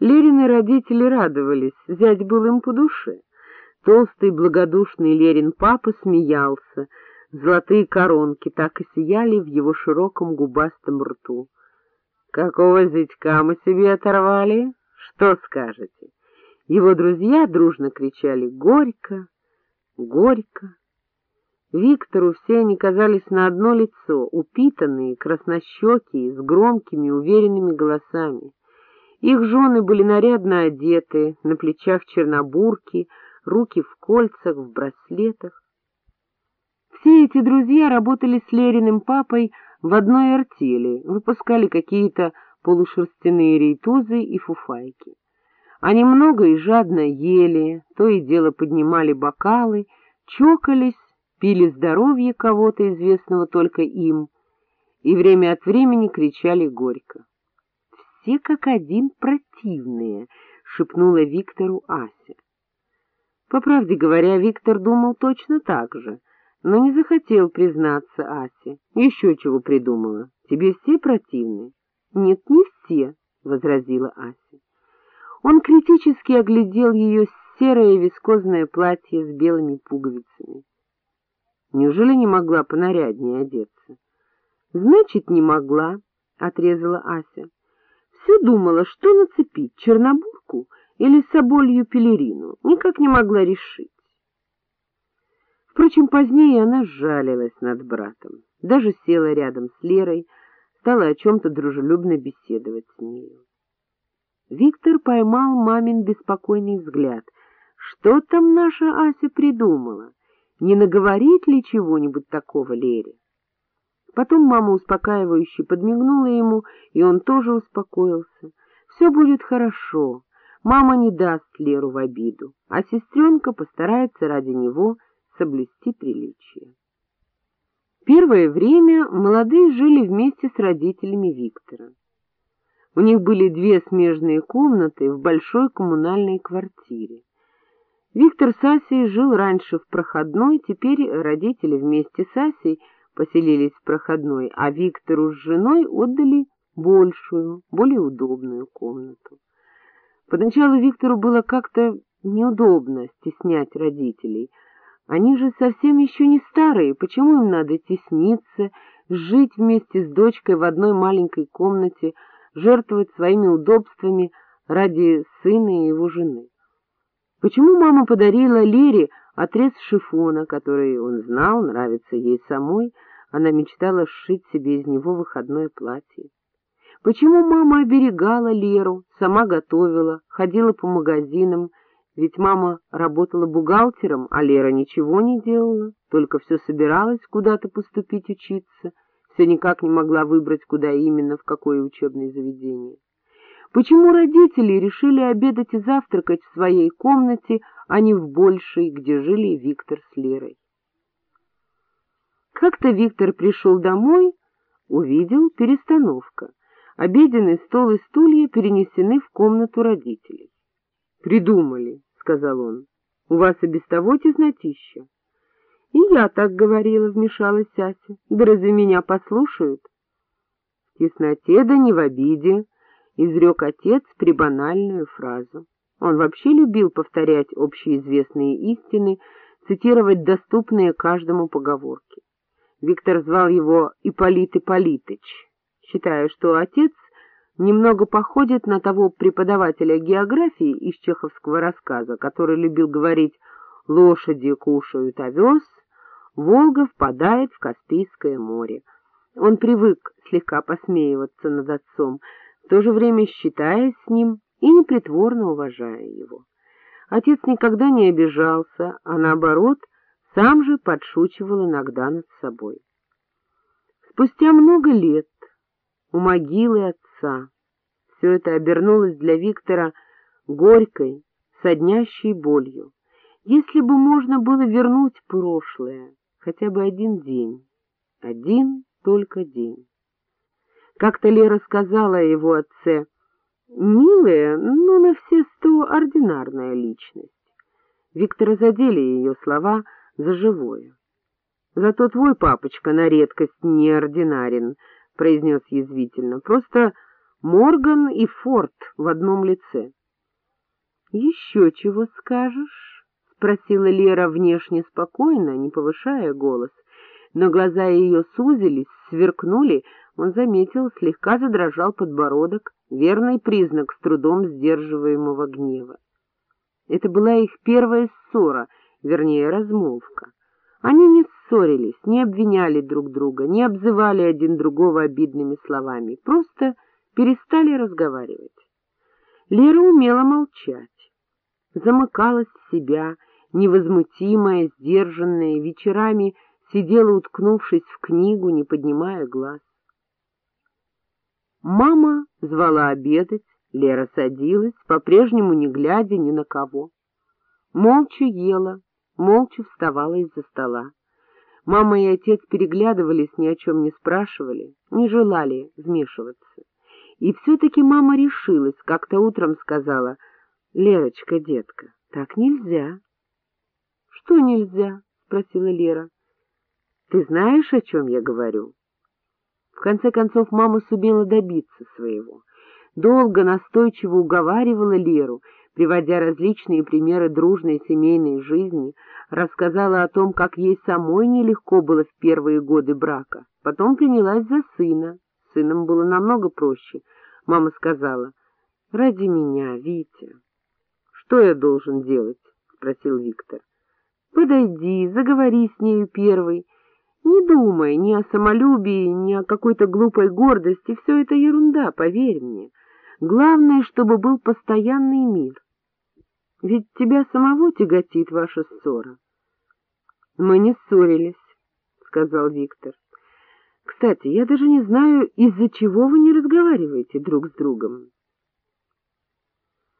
Лерины родители радовались, зять был им по душе. Толстый благодушный Лерин папа смеялся, золотые коронки так и сияли в его широком губастом рту. — Какого зятька мы себе оторвали? Что скажете? Его друзья дружно кричали «Горько! Горько!». Виктору все они казались на одно лицо, упитанные, краснощекие, с громкими, уверенными голосами. Их жены были нарядно одеты, на плечах чернобурки, руки в кольцах, в браслетах. Все эти друзья работали с Лериным папой в одной артели, выпускали какие-то полушерстяные рейтузы и фуфайки. Они много и жадно ели, то и дело поднимали бокалы, чокались, пили здоровье кого-то, известного только им, и время от времени кричали горько. «Все как один противные», — шепнула Виктору Ася. По правде говоря, Виктор думал точно так же, но не захотел признаться Асе. Еще чего придумала. Тебе все противны? Нет, не все, — возразила Ася. Он критически оглядел ее серое вискозное платье с белыми пуговицами. Неужели не могла понаряднее одеться? — Значит, не могла, — отрезала Ася. Все думала, что нацепить, чернобурку или соболью пелерину, никак не могла решить. Впрочем, позднее она сжалилась над братом, даже села рядом с Лерой, стала о чем-то дружелюбно беседовать с нею. Виктор поймал мамин беспокойный взгляд. Что там наша Ася придумала? Не наговорит ли чего-нибудь такого Лере? Потом мама успокаивающе подмигнула ему, и он тоже успокоился. Все будет хорошо. Мама не даст Леру в обиду, а сестренка постарается ради него соблюсти приличие. Первое время молодые жили вместе с родителями Виктора. У них были две смежные комнаты в большой коммунальной квартире. Виктор с Асей жил раньше в проходной, теперь родители вместе с Асей поселились в проходной, а Виктору с женой отдали большую, более удобную комнату. Поначалу Виктору было как-то неудобно стеснять родителей. Они же совсем еще не старые, почему им надо тесниться, жить вместе с дочкой в одной маленькой комнате, жертвовать своими удобствами ради сына и его жены. Почему мама подарила Лере отрез шифона, который, он знал, нравится ей самой, она мечтала сшить себе из него выходное платье? Почему мама оберегала Леру, сама готовила, ходила по магазинам, ведь мама работала бухгалтером, а Лера ничего не делала, только все собиралась куда-то поступить учиться, все никак не могла выбрать, куда именно, в какое учебное заведение. Почему родители решили обедать и завтракать в своей комнате, а не в большей, где жили Виктор с Лерой? Как-то Виктор пришел домой, увидел перестановка. Обеденный стол и стулья перенесены в комнату родителей. — Придумали, — сказал он, — у вас и без того теснотища. — И я так говорила, — вмешалась Ася. — Да разве меня послушают? — В тесноте да не в обиде, — изрек отец прибанальную фразу. Он вообще любил повторять общеизвестные истины, цитировать доступные каждому поговорки. Виктор звал его Ипполит Ипполитыч, считая, что отец немного походит на того преподавателя географии из чеховского рассказа, который любил говорить «лошади кушают овес», «Волга впадает в Каспийское море». Он привык слегка посмеиваться над отцом, в то же время считаясь с ним и непритворно уважая его. Отец никогда не обижался, а наоборот, сам же подшучивал иногда над собой. Спустя много лет у могилы отца. Все это обернулось для Виктора горькой, соднящей болью. Если бы можно было вернуть прошлое, хотя бы один день, один только день. Как-то Лера сказала его отце, милая, но на все сто ординарная личность. Виктора задели ее слова за живое. Зато твой папочка на редкость неординарен, произнес язвительно. Просто Морган и Форд в одном лице. — Еще чего скажешь? — спросила Лера внешне спокойно, не повышая голос. Но глаза ее сузились, сверкнули, он заметил, слегка задрожал подбородок, верный признак с трудом сдерживаемого гнева. Это была их первая ссора, вернее, размолвка. Они не ссорились, не обвиняли друг друга, не обзывали один другого обидными словами, просто перестали разговаривать. Лера умела молчать, замыкалась в себя, невозмутимая, сдержанная, вечерами сидела, уткнувшись в книгу, не поднимая глаз. Мама звала обедать, Лера садилась, по-прежнему не глядя ни на кого. Молча ела, молча вставала из-за стола. Мама и отец переглядывались, ни о чем не спрашивали, не желали вмешиваться. И все-таки мама решилась, как-то утром сказала, «Лерочка, детка, так нельзя». «Что нельзя?» — спросила Лера. «Ты знаешь, о чем я говорю?» В конце концов, мама сумела добиться своего. Долго настойчиво уговаривала Леру, приводя различные примеры дружной семейной жизни, рассказала о том, как ей самой нелегко было в первые годы брака. Потом принялась за сына. Сыном было намного проще. Мама сказала, — Ради меня, Витя. — Что я должен делать? — спросил Виктор. — Подойди, заговори с нею первой. Не думай ни о самолюбии, ни о какой-то глупой гордости. Все это ерунда, поверь мне. Главное, чтобы был постоянный мир. Ведь тебя самого тяготит ваша ссора. — Мы не ссорились, — сказал Виктор. — Кстати, я даже не знаю, из-за чего вы не разговариваете друг с другом.